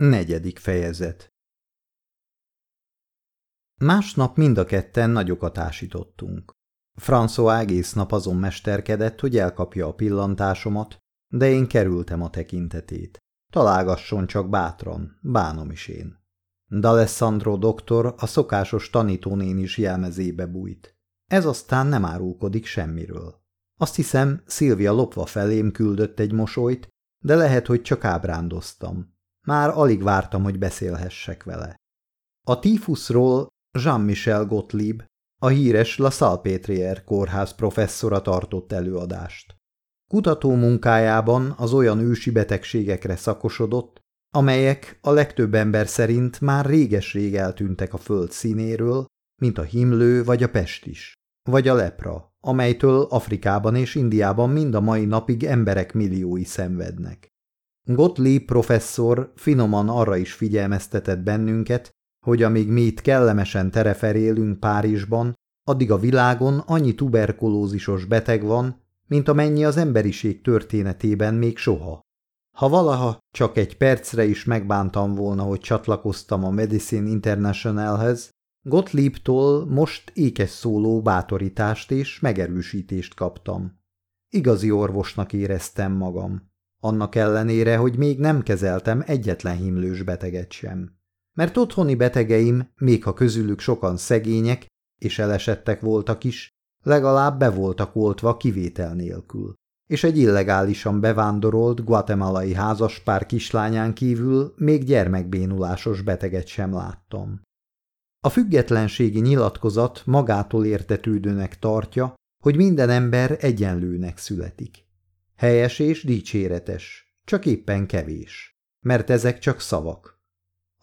Negyedik fejezet Másnap mind a ketten nagyokat ásítottunk. François egész nap azon mesterkedett, hogy elkapja a pillantásomat, de én kerültem a tekintetét. Találgasson csak bátran, bánom is én. D'Alessandro doktor a szokásos tanítónén is jelmezébe bújt. Ez aztán nem árulkodik semmiről. Azt hiszem, Szilvia lopva felém küldött egy mosolyt, de lehet, hogy csak ábrándoztam. Már alig vártam, hogy beszélhessek vele. A tífuszról Jean-Michel Gottlieb, a híres La Salpêtrière kórház professzora tartott előadást. Kutató munkájában az olyan ősi betegségekre szakosodott, amelyek a legtöbb ember szerint már réges-rég eltűntek a föld színéről, mint a himlő vagy a pestis, vagy a lepra, amelytől Afrikában és Indiában mind a mai napig emberek milliói szenvednek. Gottlieb professzor finoman arra is figyelmeztetett bennünket, hogy amíg mi itt kellemesen tereferélünk Párizsban, addig a világon annyi tuberkulózisos beteg van, mint amennyi az emberiség történetében még soha. Ha valaha csak egy percre is megbántam volna, hogy csatlakoztam a Medicine Internationalhez, Gottliebtól most ékes szóló bátorítást és megerősítést kaptam. Igazi orvosnak éreztem magam annak ellenére, hogy még nem kezeltem egyetlen himlős beteget sem. Mert otthoni betegeim, még ha közülük sokan szegények és elesettek voltak is, legalább be voltak oltva kivétel nélkül. És egy illegálisan bevándorolt guatemalai házaspár kislányán kívül még gyermekbénulásos beteget sem láttam. A függetlenségi nyilatkozat magától értetődőnek tartja, hogy minden ember egyenlőnek születik. Helyes és dicséretes, csak éppen kevés, mert ezek csak szavak.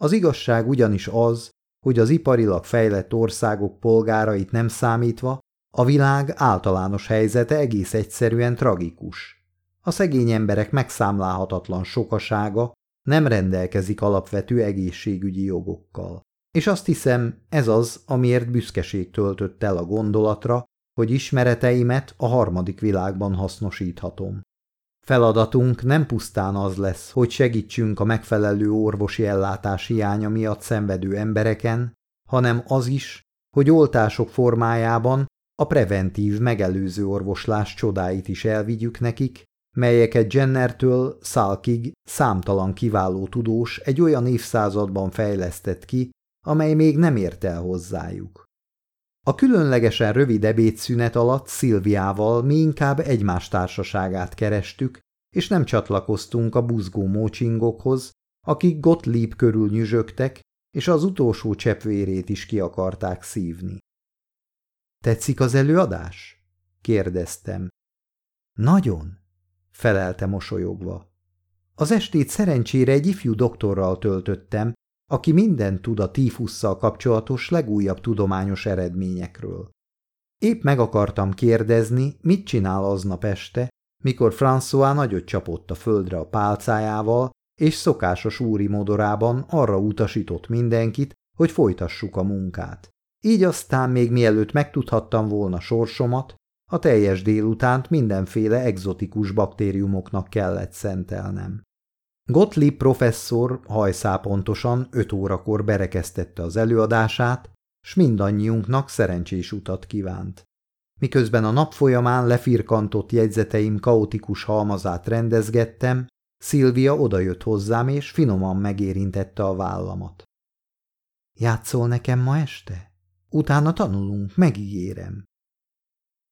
Az igazság ugyanis az, hogy az iparilag fejlett országok polgárait nem számítva, a világ általános helyzete egész egyszerűen tragikus. A szegény emberek megszámlálhatatlan sokasága nem rendelkezik alapvető egészségügyi jogokkal. És azt hiszem, ez az, amiért büszkeség töltött el a gondolatra, hogy ismereteimet a harmadik világban hasznosíthatom. Feladatunk nem pusztán az lesz, hogy segítsünk a megfelelő orvosi ellátás hiánya miatt szenvedő embereken, hanem az is, hogy oltások formájában a preventív megelőző orvoslás csodáit is elvigyük nekik, melyeket Jennertől Szalkig számtalan kiváló tudós egy olyan évszázadban fejlesztett ki, amely még nem ért el hozzájuk. A különlegesen rövid ebédszünet alatt Szilviával mi inkább egymás társaságát kerestük, és nem csatlakoztunk a buzgó mócsingokhoz, akik Gottlieb körül nyüzsögtek, és az utolsó cseppvérét is ki akarták szívni. Tetszik az előadás? kérdeztem. Nagyon, felelte mosolyogva. Az estét szerencsére egy ifjú doktorral töltöttem, aki minden tud a tífusszal kapcsolatos legújabb tudományos eredményekről. Épp meg akartam kérdezni, mit csinál aznap este, mikor François nagyot csapott a földre a pálcájával, és szokásos úri modorában arra utasított mindenkit, hogy folytassuk a munkát. Így aztán még mielőtt megtudhattam volna sorsomat, a teljes délutánt mindenféle egzotikus baktériumoknak kellett szentelnem. Gottlieb professzor hajszápontosan öt órakor berekeztette az előadását, s mindannyiunknak szerencsés utat kívánt. Miközben a nap folyamán lefirkantott jegyzeteim kaotikus halmazát rendezgettem, Szilvia odajött hozzám, és finoman megérintette a vállamat. Játszol nekem ma este? Utána tanulunk, megígérem.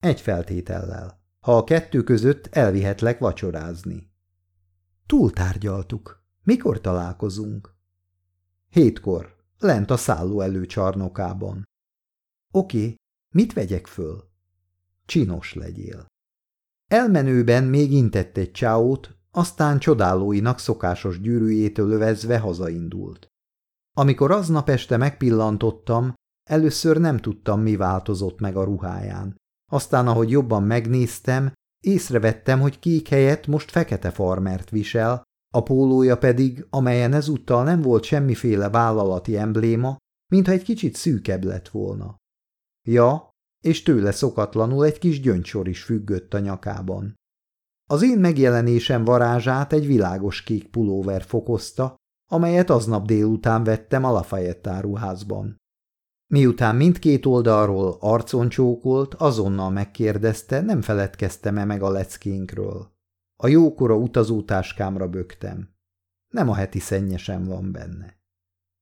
Egy feltétellel. Ha a kettő között elvihetlek vacsorázni. Túltárgyaltuk. Mikor találkozunk? Hétkor, lent a szálló előcsarnokában. Oké, mit vegyek föl? Csinos legyél. Elmenőben még intett egy csáót, aztán csodálóinak szokásos gyűrűjétől övezve hazaindult. Amikor aznap este megpillantottam, először nem tudtam, mi változott meg a ruháján. Aztán, ahogy jobban megnéztem, Észrevettem, hogy kék helyett most fekete farmert visel, a pólója pedig, amelyen ezúttal nem volt semmiféle vállalati embléma, mintha egy kicsit szűkebb lett volna. Ja, és tőle szokatlanul egy kis gyöngysor is függött a nyakában. Az én megjelenésem varázsát egy világos kék pulóver fokozta, amelyet aznap délután vettem a Lafayette áruházban. Miután mindkét oldalról arcon csókolt, azonnal megkérdezte, nem feledkeztem-e meg a leckénkről. A jókora utazótáskámra bögtem. Nem a heti szennyesen van benne.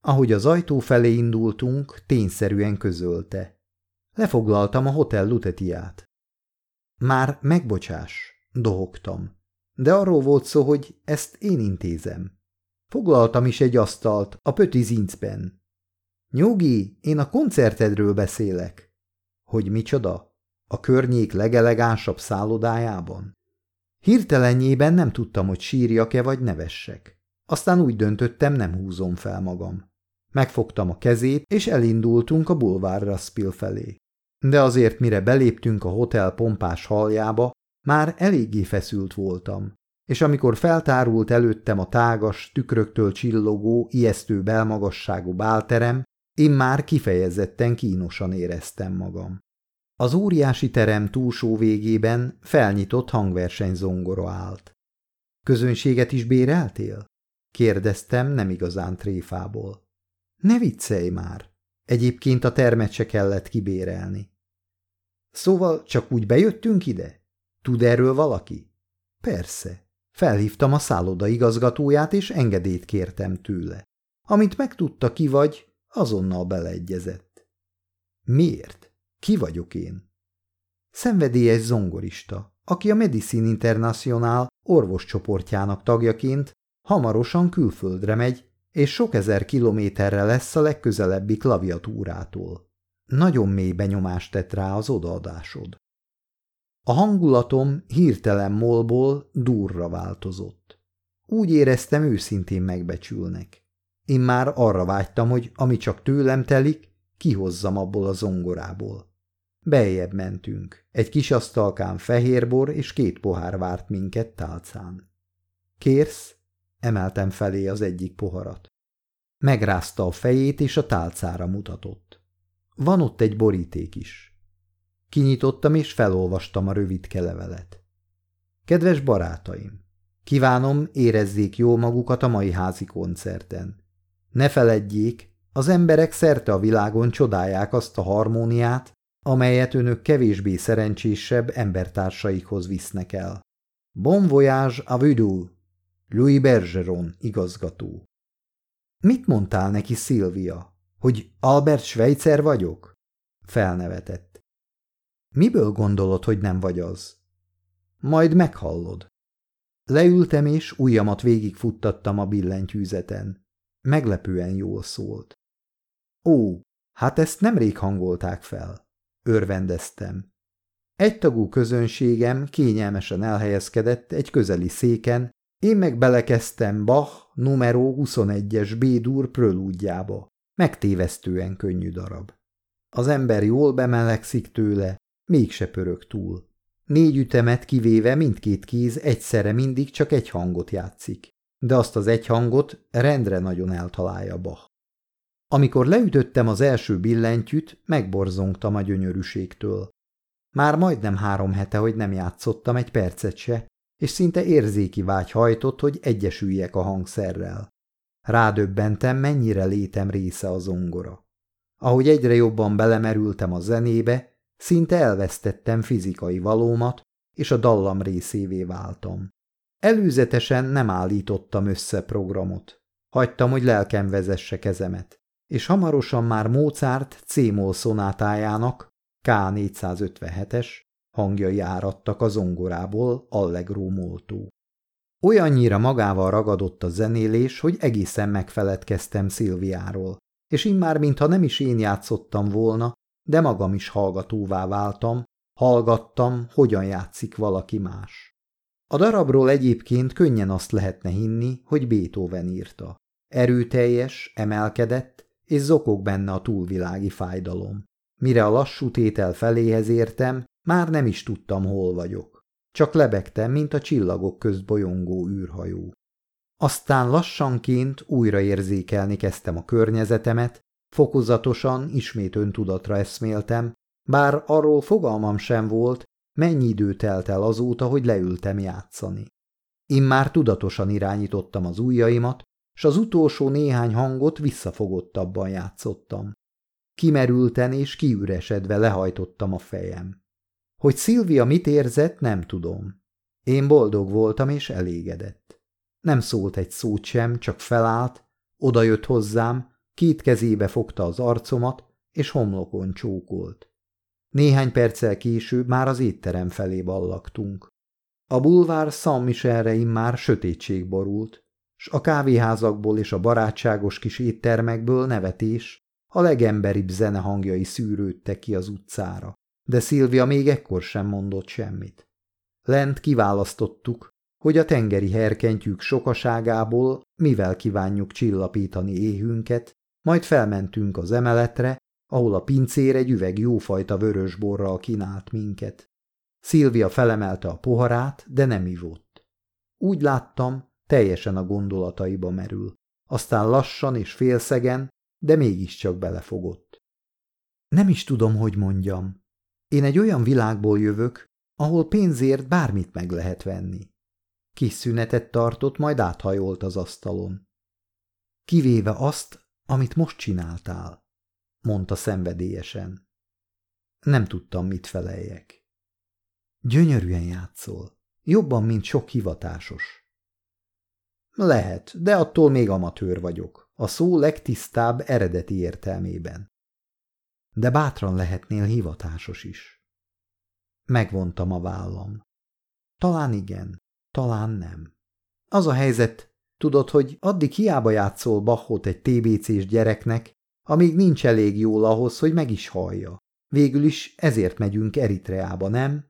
Ahogy az ajtó felé indultunk, tényszerűen közölte. Lefoglaltam a hotel lutetiát. Már megbocsás, dohogtam. De arról volt szó, hogy ezt én intézem. Foglaltam is egy asztalt a Pöti Zincben. Nyugi, én a koncertedről beszélek. Hogy micsoda? A környék legelegánsabb szállodájában? Hirtelenjében nem tudtam, hogy sírjak-e vagy nevessek. Aztán úgy döntöttem, nem húzom fel magam. Megfogtam a kezét, és elindultunk a bulvár Raspil felé. De azért, mire beléptünk a hotel pompás haljába, már eléggé feszült voltam, és amikor feltárult előttem a tágas, tükröktől csillogó, ijesztő belmagasságú bálterem, én már kifejezetten kínosan éreztem magam. Az óriási terem túlsó végében felnyitott hangverseny zongora állt. Közönséget is béreltél? kérdeztem nem igazán tréfából. Ne viccelj már! Egyébként a termet se kellett kibérelni. Szóval csak úgy bejöttünk ide? Tud erről valaki? Persze. Felhívtam a szálloda igazgatóját, és engedélyt kértem tőle. Amint megtudta ki vagy, azonnal beleegyezett. Miért? Ki vagyok én? Szenvedélyes zongorista, aki a Medicine International orvoscsoportjának tagjaként hamarosan külföldre megy, és sok ezer kilométerre lesz a legközelebbi klaviatúrától. Nagyon mély benyomást tett rá az odaadásod. A hangulatom hirtelen molból durra változott. Úgy éreztem, őszintén megbecsülnek. Én már arra vágytam, hogy ami csak tőlem telik, kihozzam abból a zongorából. Beljebb mentünk. Egy kis asztalkán fehérbor és két pohár várt minket tálcán. Kérsz? Emeltem felé az egyik poharat. Megrázta a fejét, és a tálcára mutatott. Van ott egy boríték is. Kinyitottam, és felolvastam a rövid kelevelet. Kedves barátaim! Kívánom, érezzék jól magukat a mai házi koncerten. Ne feledjék, az emberek szerte a világon csodálják azt a harmóniát, amelyet önök kevésbé szerencsésebb embertársaikhoz visznek el. Bon voyage a vudou, Louis Bergeron igazgató. Mit mondtál neki, Szilvia? Hogy Albert Schweitzer vagyok? Felnevetett. Miből gondolod, hogy nem vagy az? Majd meghallod. Leültem és ujjamat végigfuttattam a billentyűzeten. Meglepően jól szólt. Ó, hát ezt nemrég hangolták fel. Örvendeztem. Egytagú közönségem kényelmesen elhelyezkedett egy közeli széken, én meg belekezdtem Bach numero 21-es B-dur prölúdjába. Megtévesztően könnyű darab. Az ember jól bemelegszik tőle, mégse pörög túl. Négy ütemet kivéve mindkét kéz egyszerre mindig csak egy hangot játszik de azt az egy hangot rendre nagyon eltalálja Bach. Amikor leütöttem az első billentyűt, megborzongtam a gyönyörűségtől. Már majdnem három hete, hogy nem játszottam egy percet se, és szinte érzéki vágy hajtott, hogy egyesüljek a hangszerrel. Rádöbbentem, mennyire létem része a zongora. Ahogy egyre jobban belemerültem a zenébe, szinte elvesztettem fizikai valómat, és a dallam részévé váltam. Előzetesen nem állítottam össze programot. Hagytam, hogy lelkem vezesse kezemet, és hamarosan már Mozart C-moll szonátájának K457-es hangjai áradtak a zongorából Allegro moltó. Olyannyira magával ragadott a zenélés, hogy egészen megfeledkeztem Szilviáról, és immár mintha nem is én játszottam volna, de magam is hallgatóvá váltam, hallgattam, hogyan játszik valaki más. A darabról egyébként könnyen azt lehetne hinni, hogy Beethoven írta. Erőteljes, emelkedett, és zokog benne a túlvilági fájdalom. Mire a lassú tétel feléhez értem, már nem is tudtam, hol vagyok. Csak lebegtem, mint a csillagok közt bolyongó űrhajó. Aztán lassanként újra érzékelni kezdtem a környezetemet, fokozatosan ismét öntudatra eszméltem, bár arról fogalmam sem volt, Mennyi idő telt el azóta, hogy leültem játszani. Én már tudatosan irányítottam az ujjaimat, s az utolsó néhány hangot visszafogottabban játszottam. Kimerülten és kiüresedve lehajtottam a fejem. Hogy Szilvia mit érzett, nem tudom. Én boldog voltam és elégedett. Nem szólt egy szót sem, csak felállt, odajött hozzám, két kezébe fogta az arcomat, és homlokon csókolt. Néhány perccel később már az étterem felé ballagtunk. A bulvár Saint-Michelre immár sötétség borult, s a kávéházakból és a barátságos kis éttermekből nevetés, a legemberibb zene hangjai szűrődtek ki az utcára, de Szilvia még ekkor sem mondott semmit. Lent kiválasztottuk, hogy a tengeri herkentyűk sokaságából mivel kívánjuk csillapítani éhünket, majd felmentünk az emeletre, ahol a pincér egy üveg jófajta vörösborral kínált minket. Szilvia felemelte a poharát, de nem ivott. Úgy láttam, teljesen a gondolataiba merül. Aztán lassan és félszegen, de mégiscsak belefogott. Nem is tudom, hogy mondjam. Én egy olyan világból jövök, ahol pénzért bármit meg lehet venni. Kis szünetet tartott, majd áthajolt az asztalon. Kivéve azt, amit most csináltál, mondta szenvedélyesen. Nem tudtam, mit feleljek. Gyönyörűen játszol, jobban, mint sok hivatásos. Lehet, de attól még amatőr vagyok, a szó legtisztább eredeti értelmében. De bátran lehetnél hivatásos is. Megvontam a vállam. Talán igen, talán nem. Az a helyzet, tudod, hogy addig hiába játszol Bachot egy TBC-s gyereknek, amíg nincs elég jól ahhoz, hogy meg is hallja. Végül is ezért megyünk Eritreába, nem?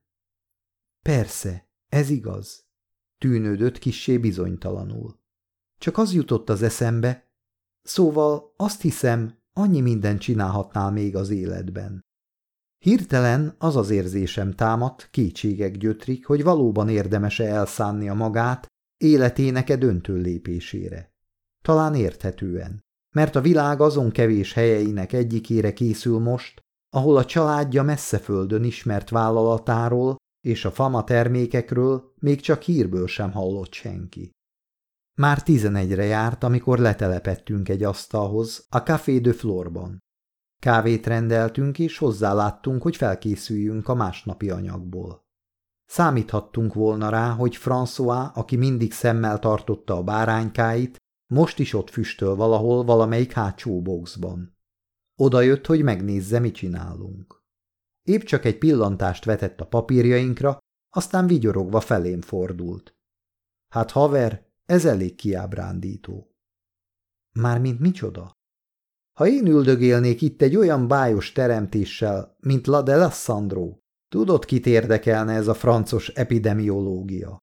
Persze, ez igaz. Tűnődött kissé bizonytalanul. Csak az jutott az eszembe, szóval azt hiszem, annyi mindent csinálhatnál még az életben. Hirtelen az az érzésem támadt, kétségek gyötrik, hogy valóban érdemese elszánnia magát életének e döntő lépésére. Talán érthetően, mert a világ azon kevés helyeinek egyikére készül most, ahol a családja messze földön ismert vállalatáról és a fama termékekről még csak hírből sem hallott senki. Már tizenegyre járt, amikor letelepettünk egy asztalhoz a Café de Florban. Kávét rendeltünk, és hozzáláttunk, hogy felkészüljünk a másnapi anyagból. Számíthattunk volna rá, hogy François, aki mindig szemmel tartotta a báránykáit, most is ott füstöl valahol valamelyik hátsó boxban. Oda jött, hogy megnézze, mit csinálunk. Épp csak egy pillantást vetett a papírjainkra, aztán vigyorogva felém fordult. Hát haver, ez elég kiábrándító. Mármint micsoda? Ha én üldögélnék itt egy olyan bájos teremtéssel, mint La de Lassandro, tudod, kit érdekelne ez a francos epidemiológia?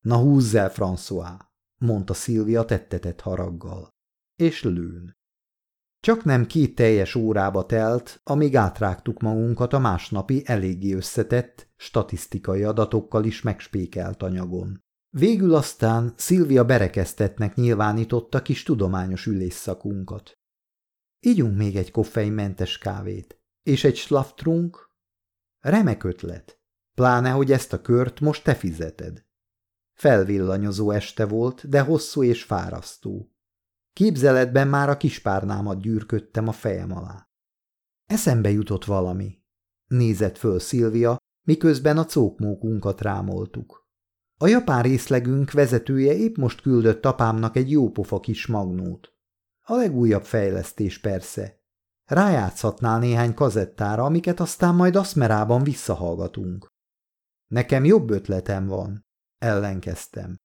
Na húzz el, François, mondta Szilvia tettetett haraggal. És lőn. Csak nem két teljes órába telt, amíg átrágtuk magunkat a másnapi eléggé összetett, statisztikai adatokkal is megspékelt anyagon. Végül aztán Szilvia berekeztetnek nyilvánította kis tudományos ülésszakunkat. Ígyunk még egy koffeinmentes kávét. És egy slaftrunk? Remek ötlet. Pláne, hogy ezt a kört most te fizeted. Felvillanyozó este volt, de hosszú és fárasztó. Képzeletben már a kispárnámat gyűrködtem a fejem alá. Eszembe jutott valami. Nézett föl Szilvia, miközben a cókmókunkat rámoltuk. A japán részlegünk vezetője épp most küldött apámnak egy jópofa kis magnót. A legújabb fejlesztés persze. Rájátszhatnál néhány kazettára, amiket aztán majd aszmerában visszahallgatunk. Nekem jobb ötletem van, ellenkeztem.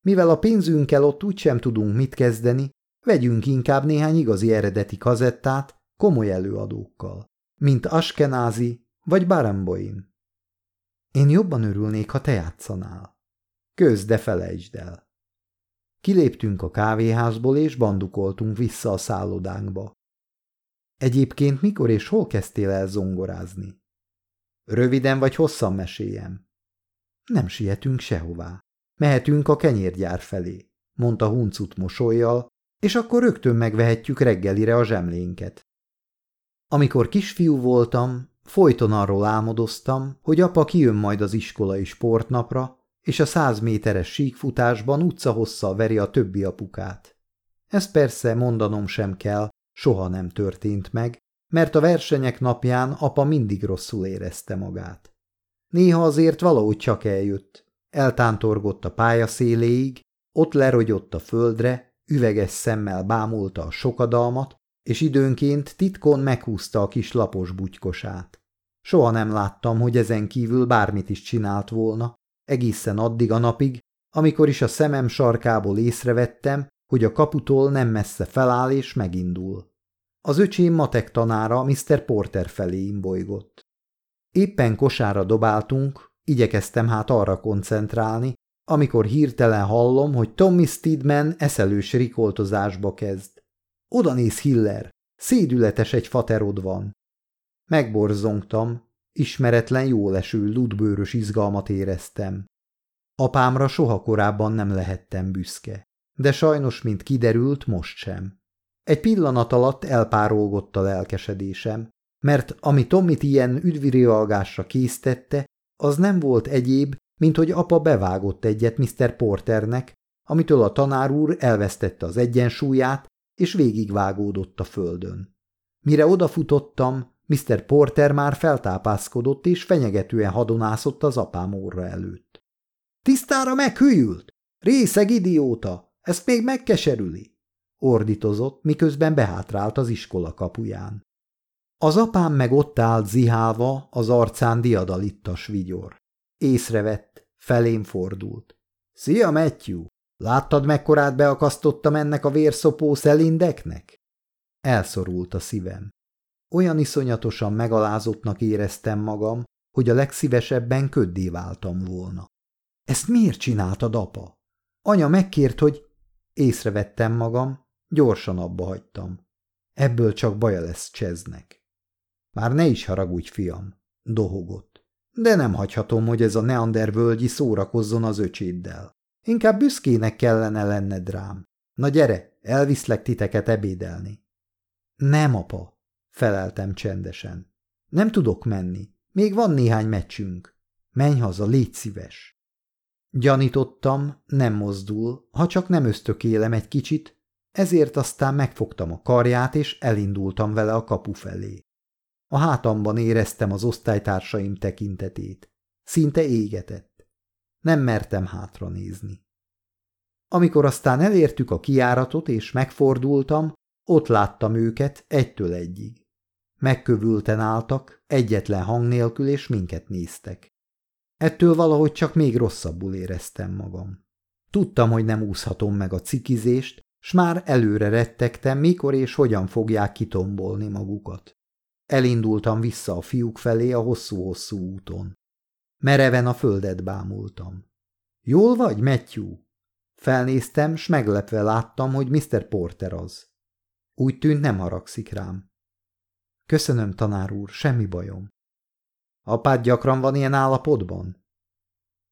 Mivel a pénzünkkel ott úgysem tudunk mit kezdeni, vegyünk inkább néhány igazi eredeti kazettát komoly előadókkal, mint Askenázi vagy Baramboin. Én jobban örülnék, ha te játszanál. Köz, de felejtsd el. Kiléptünk a kávéházból, és bandukoltunk vissza a szállodánkba. Egyébként mikor és hol kezdtél el zongorázni? Röviden vagy hosszan meséljem? Nem sietünk sehová. Mehetünk a kenyérgyár felé, mondta huncut mosolyjal, és akkor rögtön megvehetjük reggelire a zsemlénket. Amikor kisfiú voltam, folyton arról álmodoztam, hogy apa kijön majd az iskolai sportnapra, és a száz méteres síkfutásban utcahosszal veri a többi apukát. Ez persze mondanom sem kell, soha nem történt meg, mert a versenyek napján apa mindig rosszul érezte magát. Néha azért valahogy csak eljött, eltántorgott a pálya széléig, ott lerogyott a földre, üveges szemmel bámulta a sokadalmat, és időnként titkon meghúzta a kis lapos bugykosát. Soha nem láttam, hogy ezen kívül bármit is csinált volna, egészen addig a napig, amikor is a szemem sarkából észrevettem, hogy a kaputól nem messze feláll és megindul. Az öcsém matek tanára Mr. Porter felé imbolygott. Éppen kosára dobáltunk, igyekeztem hát arra koncentrálni, amikor hirtelen hallom, hogy Tommy Steedman eszelős rikoltozásba kezd. Oda néz Hiller, szédületes egy faterod van. Megborzongtam, ismeretlen jóleső ludbőrös izgalmat éreztem. Apámra soha korábban nem lehettem büszke, de sajnos, mint kiderült, most sem. Egy pillanat alatt elpárolgott a lelkesedésem, mert ami Tommit ilyen üdvirialgásra késztette, az nem volt egyéb, mint hogy apa bevágott egyet Mr. Porternek, amitől a tanár úr elvesztette az egyensúlyát, és végigvágódott a földön. Mire odafutottam, Mr. Porter már feltápászkodott, és fenyegetően hadonászott az apám óra előtt. – Tisztára meghűült! Részeg idióta! Ezt még megkeserüli! ordítozott, miközben behátrált az iskola kapuján. Az apám meg ott állt zihálva, az arcán diadalittas vigyor. Észrevett, felém fordult. – Szia, Matthew! Láttad, mekkorát beakasztottam ennek a vérszopó szelindeknek? Elszorult a szívem. Olyan iszonyatosan megalázottnak éreztem magam, hogy a legszívesebben köddé váltam volna. Ezt miért csináltad, apa? Anya megkért, hogy... Észrevettem magam, gyorsan abba hagytam. Ebből csak baja lesz Cseznek. Már ne is haragudj, fiam, dohogott. De nem hagyhatom, hogy ez a neandervölgyi szórakozzon az öcséddel. Inkább büszkének kellene lenned rám. Na gyere, elviszlek titeket ebédelni. Nem, apa, feleltem csendesen. Nem tudok menni. Még van néhány meccsünk. Menj haza, légy szíves. Gyanítottam, nem mozdul, ha csak nem ösztökélem egy kicsit, ezért aztán megfogtam a karját, és elindultam vele a kapu felé. A hátamban éreztem az osztálytársaim tekintetét. Szinte égetett. Nem mertem hátra nézni. Amikor aztán elértük a kiáratot, és megfordultam, ott láttam őket egytől egyig. Megkövülten álltak, egyetlen hang nélkül, és minket néztek. Ettől valahogy csak még rosszabbul éreztem magam. Tudtam, hogy nem úszhatom meg a cikizést, s már előre rettegtem, mikor és hogyan fogják kitombolni magukat. Elindultam vissza a fiúk felé a hosszú-hosszú úton. Mereven a földet bámultam. Jól vagy, Matthew? Felnéztem, s meglepve láttam, hogy Mr. Porter az. Úgy tűnt nem haragszik rám. Köszönöm, tanár úr, semmi bajom. Apád gyakran van ilyen állapotban?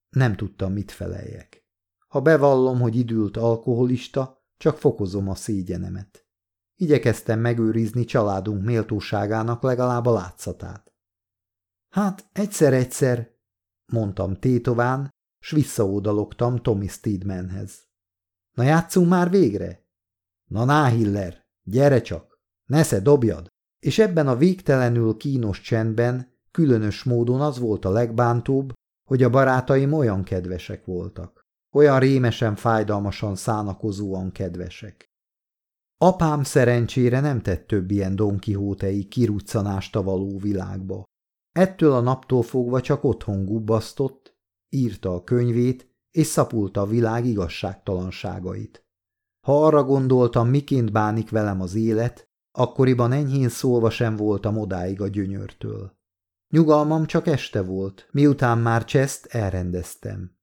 Nem tudtam, mit feleljek. Ha bevallom, hogy idült alkoholista, csak fokozom a szégyenemet. Igyekeztem megőrizni családunk méltóságának legalább a látszatát. Hát, egyszer-egyszer, mondtam tétován, s visszaódalogtam Tommy Steedmanhez. Na játszunk már végre? Na Náhiller, gyere csak, nesze dobjad! És ebben a végtelenül kínos csendben különös módon az volt a legbántóbb, hogy a barátaim olyan kedvesek voltak. Olyan rémesen, fájdalmasan szánakozóan kedvesek. Apám szerencsére nem tett több ilyen Don Quixote-i kiruccanást a való világba. Ettől a naptól fogva csak otthon gubbasztott, írta a könyvét, és szapulta a világ igazságtalanságait. Ha arra gondoltam, miként bánik velem az élet, akkoriban enyhén szólva sem voltam odáig a gyönyörtől. Nyugalmam csak este volt, miután már cseszt elrendeztem.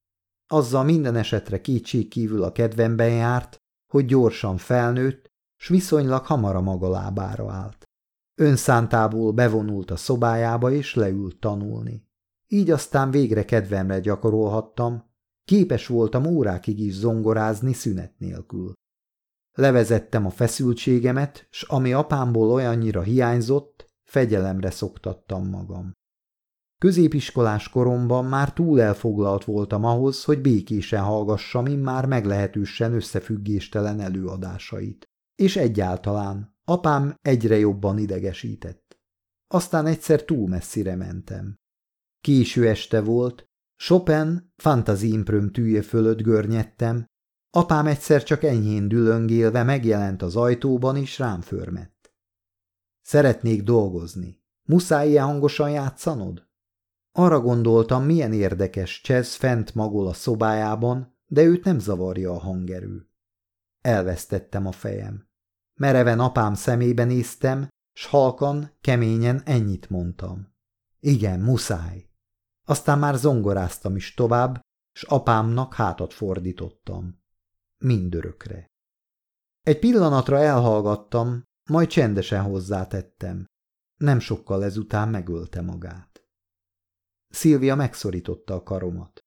Azzal minden esetre kétség kívül a kedvemben járt, hogy gyorsan felnőtt, s viszonylag hamar a maga lábára állt. Önszántából bevonult a szobájába, és leült tanulni. Így aztán végre kedvemre gyakorolhattam, képes voltam órákig is zongorázni szünet nélkül. Levezettem a feszültségemet, s ami apámból olyannyira hiányzott, fegyelemre szoktattam magam. Középiskolás koromban már túl elfoglalt voltam ahhoz, hogy békésen hallgassam immár meglehetősen összefüggéstelen előadásait. És egyáltalán apám egyre jobban idegesített. Aztán egyszer túl messzire mentem. Késő este volt, Chopin fantaziimpröm tűje fölött görnyedtem, apám egyszer csak enyhén dülöngélve megjelent az ajtóban, és rám förmett. Szeretnék dolgozni. Muszáj ilyen hangosan játszanod? Arra gondoltam, milyen érdekes Csez fent magol a szobájában, de őt nem zavarja a hangerő. Elvesztettem a fejem. Mereven apám szemébe néztem, s halkan, keményen ennyit mondtam. Igen, muszáj. Aztán már zongoráztam is tovább, s apámnak hátat fordítottam. Mindörökre. Egy pillanatra elhallgattam, majd csendesen hozzátettem. Nem sokkal ezután megölte magát. Szilvia megszorította a karomat.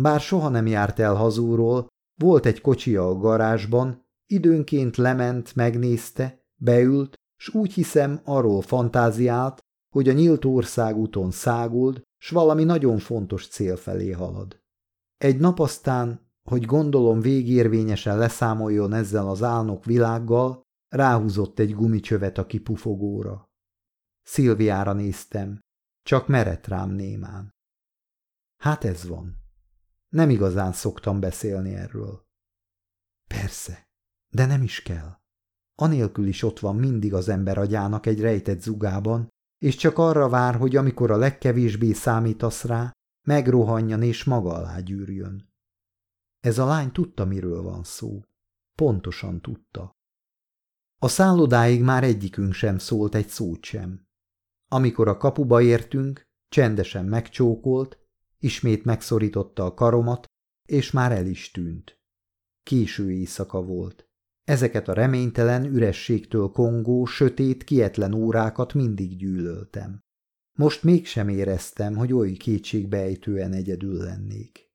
Bár soha nem járt el hazúról, volt egy kocsia a garázsban, időnként lement, megnézte, beült, s úgy hiszem arról fantáziált, hogy a nyílt országúton száguld, s valami nagyon fontos cél felé halad. Egy nap aztán, hogy gondolom végérvényesen leszámoljon ezzel az álnok világgal, ráhúzott egy gumicsövet a kipufogóra. Szilviára néztem, csak merett rám némán. Hát ez van. Nem igazán szoktam beszélni erről. Persze, de nem is kell. Anélkül is ott van mindig az ember agyának egy rejtett zugában, és csak arra vár, hogy amikor a legkevésbé számítasz rá, megrohanjan és maga alá gyűrjön. Ez a lány tudta, miről van szó. Pontosan tudta. A szállodáig már egyikünk sem szólt egy szót sem. Amikor a kapuba értünk, csendesen megcsókolt, ismét megszorította a karomat, és már el is tűnt. Késő éjszaka volt. Ezeket a reménytelen ürességtől kongó, sötét, kietlen órákat mindig gyűlöltem. Most mégsem éreztem, hogy oly kétségbejtően egyedül lennék.